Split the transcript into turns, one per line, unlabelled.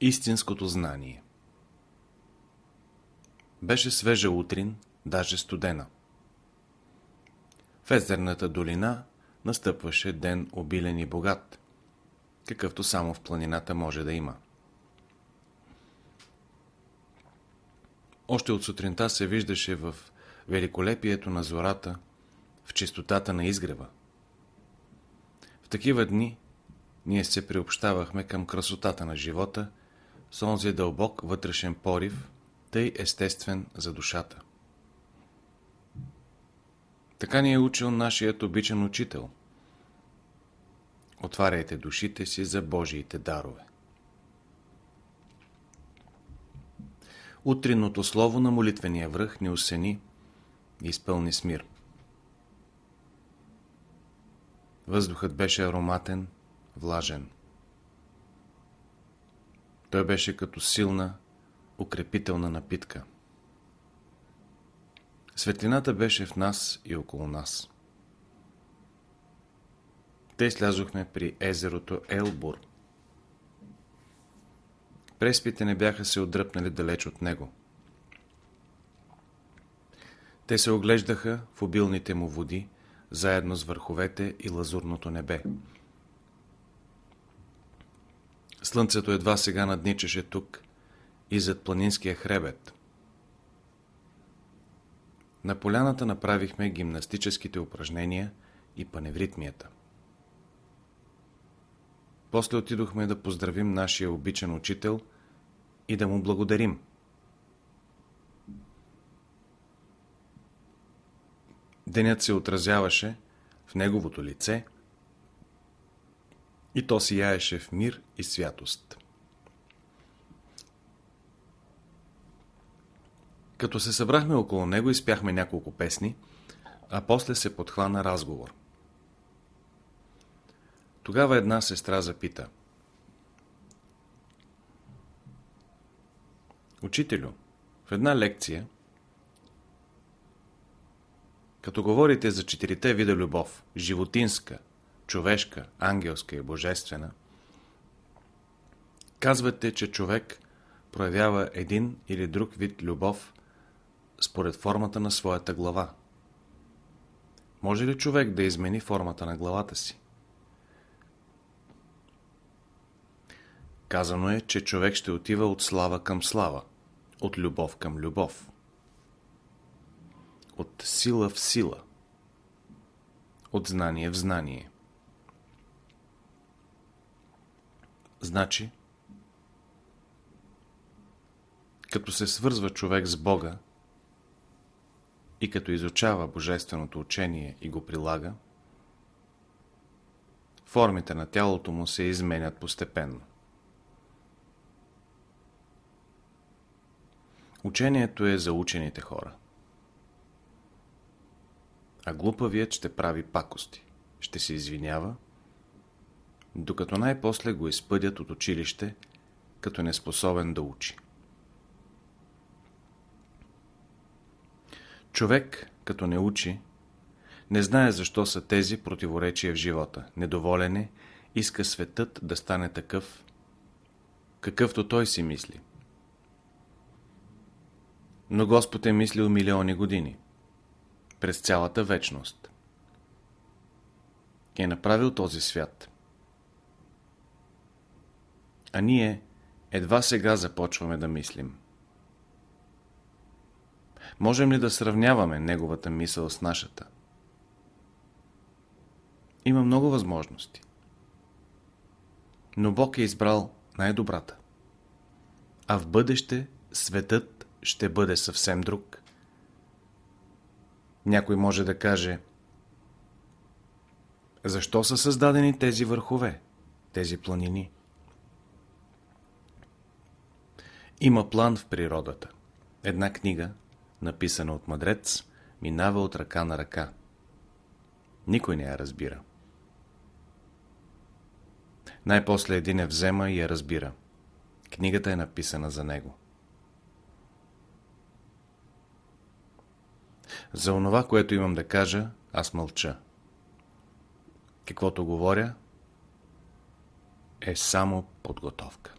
Истинското знание Беше свежа утрин, даже студена. В езерната долина настъпваше ден обилен и богат, какъвто само в планината може да има. Още от сутринта се виждаше в великолепието на зората, в чистотата на изгрева. В такива дни ние се приобщавахме към красотата на живота с онзи дълбок вътрешен порив, тъй естествен за душата. Така ни е учил нашият обичан учител. Отваряйте душите си за Божиите дарове. Утринното слово на молитвения връх ни осени и изпълни с мир. Въздухът беше ароматен, влажен. Той беше като силна, укрепителна напитка. Светлината беше в нас и около нас. Те слязохме при езерото Елбур. Преспите не бяха се отдръпнали далеч от него. Те се оглеждаха в обилните му води, заедно с върховете и лазурното небе. Слънцето едва сега надничаше тук и зад планинския хребет. На поляната направихме гимнастическите упражнения и паневритмията. После отидохме да поздравим нашия обичан учител и да му благодарим. Денят се отразяваше в неговото лице и то сияеше в мир и святост. Като се събрахме около него, изпяхме няколко песни, а после се подхвана разговор. Тогава една сестра запита. Учителю, в една лекция, като говорите за четирите вида любов, животинска, човешка, ангелска и божествена, казвате, че човек проявява един или друг вид любов според формата на своята глава. Може ли човек да измени формата на главата си? Казано е, че човек ще отива от слава към слава, от любов към любов, от сила в сила, от знание в знание. Значи, като се свързва човек с Бога и като изучава Божественото учение и го прилага, формите на тялото му се изменят постепенно. Учението е за учените хора. А глупавият ще прави пакости, ще се извинява, докато най-после го изпъдят от училище, като неспособен да учи. Човек, като не учи, не знае защо са тези противоречия в живота. Недоволен е, иска светът да стане такъв, какъвто той си мисли. Но Господ е мислил милиони години, през цялата вечност. И е направил този свят. А ние едва сега започваме да мислим. Можем ли да сравняваме неговата мисъл с нашата? Има много възможности. Но Бог е избрал най-добрата. А в бъдеще светът ще бъде съвсем друг. Някой може да каже Защо са създадени тези върхове, тези планини? Има план в природата. Една книга – написана от мъдрец, минава от ръка на ръка. Никой не я разбира. Най-после един я взема и я разбира. Книгата е написана за него. За онова, което имам да кажа, аз мълча. Каквото говоря, е само подготовка.